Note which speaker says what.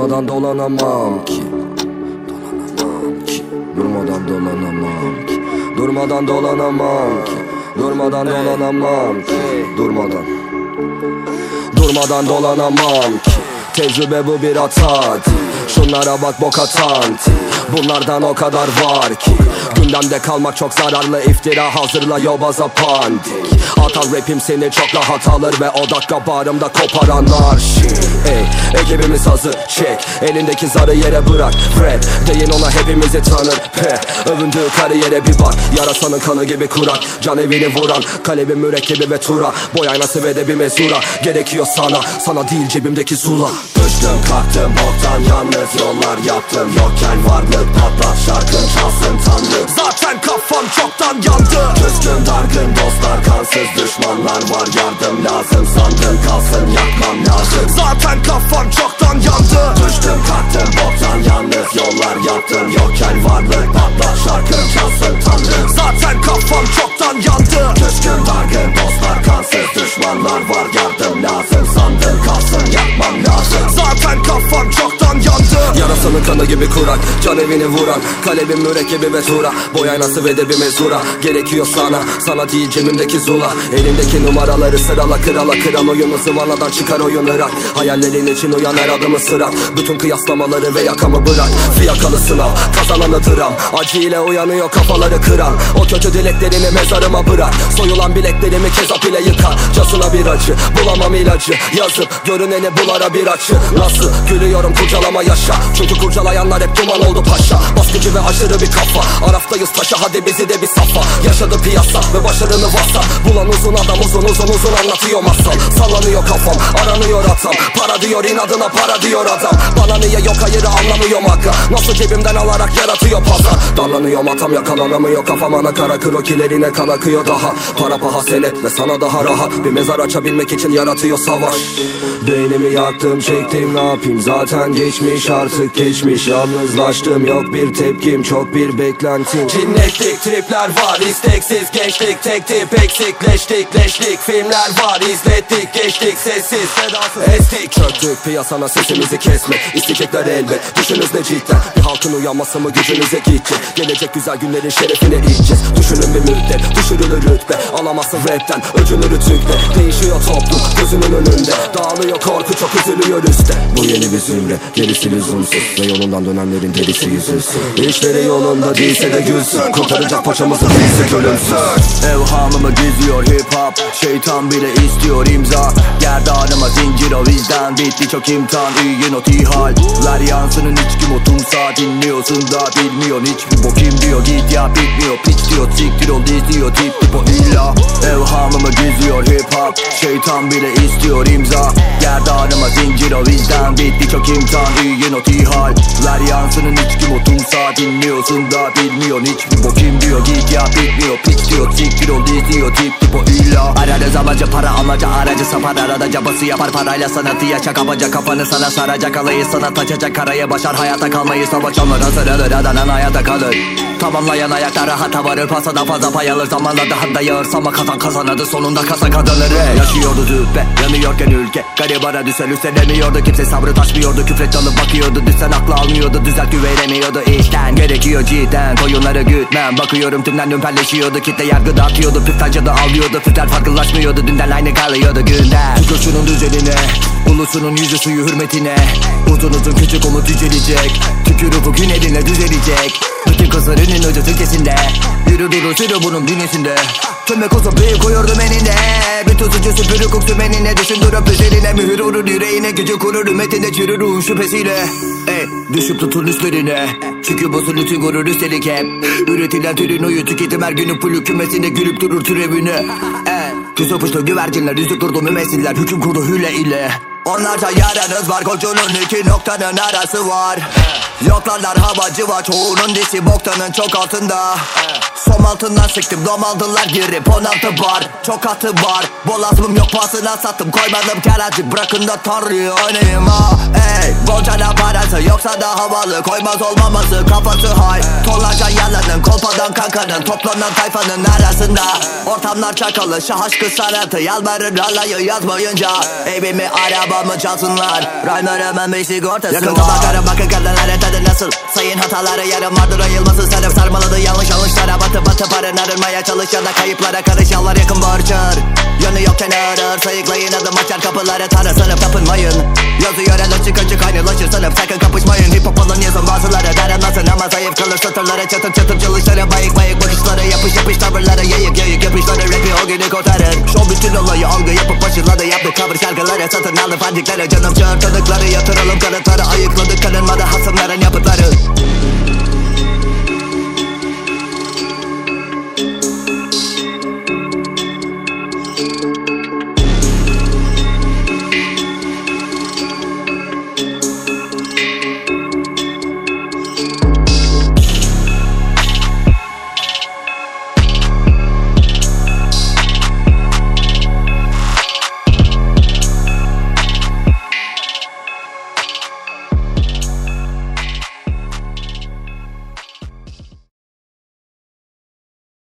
Speaker 1: Durmadan dolanamam ki. Dolanamam ki. Durmadan dolanamam ki. Durmadan dolanamam ki. Durmadan dolanamam ki. Durmadan. Durmadan dolanamam ki. Tecrübe bu bir hata Şunlara bak bok atan Bunlardan o kadar var ki Gündemde kalmak çok zararlı. İftira hazırla yobaza pandik. Atar rapim seni çok rahat alır ve o dakika barımda kopar anarşi ekibimiz hazır çek. Elindeki zarı yere bırak Fred. Deyin ona hepimizi tanır Pe övündüğü kariyere bir bak. Yarasanın kanı gibi kurak Can evini vuran. Kalemim mürekkebi ve tura. Boy aynası ve de bir mezura. Gerekiyor sana Sana değil cebimdeki zula Düştüm kalktım boktan yalnız yollar yaptım. Yokken varlık patlat şarkın çalsın tanrım Zaten kafam çoktan yandı. Küskün dargın dostlar kansız düşmanlar var. Yardım lazım sandın kalsın yakmam lazım. Zaten kafam çoktan yandı. Düştüm kalktım boktan yalnız yollar yaptım. Yokken varlık patlat şarkın çalsın tanrım Zaten kanı gibi kurak Can evini vuran Kalemim mürekkebi ve tura Boy aynası ve de bir mezura. Gerekiyor sana Sana değil cebimdeki zula. Elimdeki numaraları sırala krala Kral oyunu zıvanadan çıkar oyun ırak Hayallerin için uyan her adımı sıra Bütün kıyaslamaları ve yakamı bırak. Fiyakalı sınav Kazananı dram Acı ile uyanıyor kafaları kıran. O kötü dileklerini mezarıma bırak. Soyulan bileklerimi kezap ile yıkar Casına bir acı Bulamam ilacı. Yazıp görüneni bulara bir açı. Nasıl gülüyorum kurcalama yaşa. Çünkü kurcalayanlar hep duman oldu paşa. Baskıcı ve aşırı bir kafa. Araftayız taşa hadi bizi de bir safa. Yaşadı piyasa ve başarını vasa Bulan uzun adam uzun uzun uzun anlatıyor masal. Sallanıyor kafam aranıyor atam. Para diyor inadına para diyor adam. Bana niye yok hayırı anlamıyorum aga. Nasıl cebimden alarak yaratıyor pazar Darlanıyor matam yakalanamıyor. Kafam ana kara krokilerine kan akıyor daha. Para paha senet ve sana daha rahat. Bir mezar açabilmek için yaratıyor savaş. Beynimi yaktım çektim ne yapayım? Zaten geçmiş artık geçmiş. Yalnızlaştım yok bir tepkim çok bir beklentim. Cinlettik tripler var isteksiz. Gençlik tek tip eksikleştik leşlik. Filmler var izlettik geçtik sessiz sedasız. Estik Çöktük piyasana sesimizi kesme. İsteyecekler elbet Düşünüz ne cidden? Bir halkın uyanması mı gücünüze gitti Gelecek güzel günlerin şerefine içeceğiz Düşünün bir müddet düşürülür rütbe. Alamazsın rapten öcünü rütükle. Değişiyor toplum gözünün önünde. Dağılıyor korku çok üzülüyor üstte Bu yeni bir zümre gerisi lüzumsuz. Ve yolundan dönenlerin derisi yüzülsün İşleri yolunda değilse de gülsün. Kurtaracak paçamızı değilse ölümsüz.
Speaker 2: Evhamımı gizliyor hip hop Şeytan bile istiyor imza. Gerdanıma zincir o yüzden Bitti. Çok imtihan iyi not ihal Ver yansının içki motumsa Dinliyorsun da bilmiyorsun. Hiçbir bokim diyor Git ya bitmiyor. Piç diyor Siktir ol izliyor tip tip o illa Evhamımı gizliyor. Hip hop Şeytan bile istiyor. İmza Gerdanıma zincir o yüzden Bitti çok imtihan iyi not ihal Ver yansının içki motumsa Dinliyorsun da bilmiyorsun. Hiçbir bokim diyor Git ya bitmiyor piç diyor Siktir ol izliyor tip tip o illa. Ararız amacı para amacı aracı sapar. Arada cabası yapar parayla sanatı yaşa Kabaca kafanı sana saracak alayı sana taçacak. Karaya başar hayata kalmayı savaşanlar hazır alır adanan hayata kalır Tamamlayan ayakta rahata varır Pasada fazla pay alır. Zamanla daha da yağır Sama kazan kazanadı sonunda kasa kazanır hey. Yaşıyordu züppe yanıyorken ülke Garibara düşen üstelemiyordu Kimse sabrı taşmıyordu. Küfret alıp bakıyordu. Düşen aklı almıyordu. Düzelt güvenemiyordu işten Gerekiyor cidden. Koyunları gütmem. Bakıyorum tümden ümperleşiyordu Kitle yargı dağıtıyordu. Püftacı da alıyordu. Fütler farklılaşmıyordu. Dünden aynı kalıyordu günden. Tükür düzenine Ulusunun yüzü suyu hürmetine. Uzun uzun küçük umut yücelecek. Tükür ufuk günlerine düzelecek Bütün kızlarının öcü tükesinde Yürü duru sürü bunun bünyesinde. Kömek olsa büyük koyurdum eninde. Bütün suçu süpürü kuk sümenine Düşündürüp üzerine mühür vurur yüreğine Gücü kurur ümmetinde çürür ruhun şüphesiyle Ey düşüp tutun üstlerine. Çünkü bu bütün gurur üstelik hep. Üretilen türün oyu tüketim her günün pulü kümesinde Gülüp durur türevini. Ey Küs öpüşlü güvercinler yüzük durdu mümessiller Hüküm kurdu hüle ile Onlarca yaranız var koçunun iki noktanın arası var. Yoklarlar havacı var çoğunun dişi boktanın çok altında Som altından sıktım dom aldılar girip 16 bar. Çok atı var Boğazımım yok pahasına sattım. Koymadım keracı bırakın da tanrıyı oynayayım. Ha Ey bolcana parası yoksa da havalı. Koymaz olmaması kafası hay. Tonlarca yalanın kolpadan kankanın Toplanan tayfanın arasında. Ortamlar çakalı şah aşkı sanatı Yalvarır alayı yazmayınca. Evimi arabamı çalsınlar Rhyme'larımın bir sigortası Yakın tabaklara bakın kadınlara tadı nasıl? Sayın hataları yarım vardır ayılması Sarıp sarmaladı yanlış yanlışlara Batı batı parın arınmaya çalışan da kayıplara karışanlar yakın borçur. Yanı yokken ağır sayıklayın adım açar kapıları Tanrı sanıp tapınmayın. Yazıyor el açık açık aynılaşır sanıp sakın kapışmayın. Hip hop olan yazın bazıları dayanmasın ama zayıf kalır satırları Çatır çatır çalışları bayık bayık bakışları Yapış yapış tavırları yayık yayık yapışları Rapi o günü kurtarır Show bütün olayı algı yapıp başladı yaptık cover şarkıları Satın aldı fancikleri canım çağır tanıkları Yatıralım kanıtları ayıkladık kanınmadı hasımların yapıtları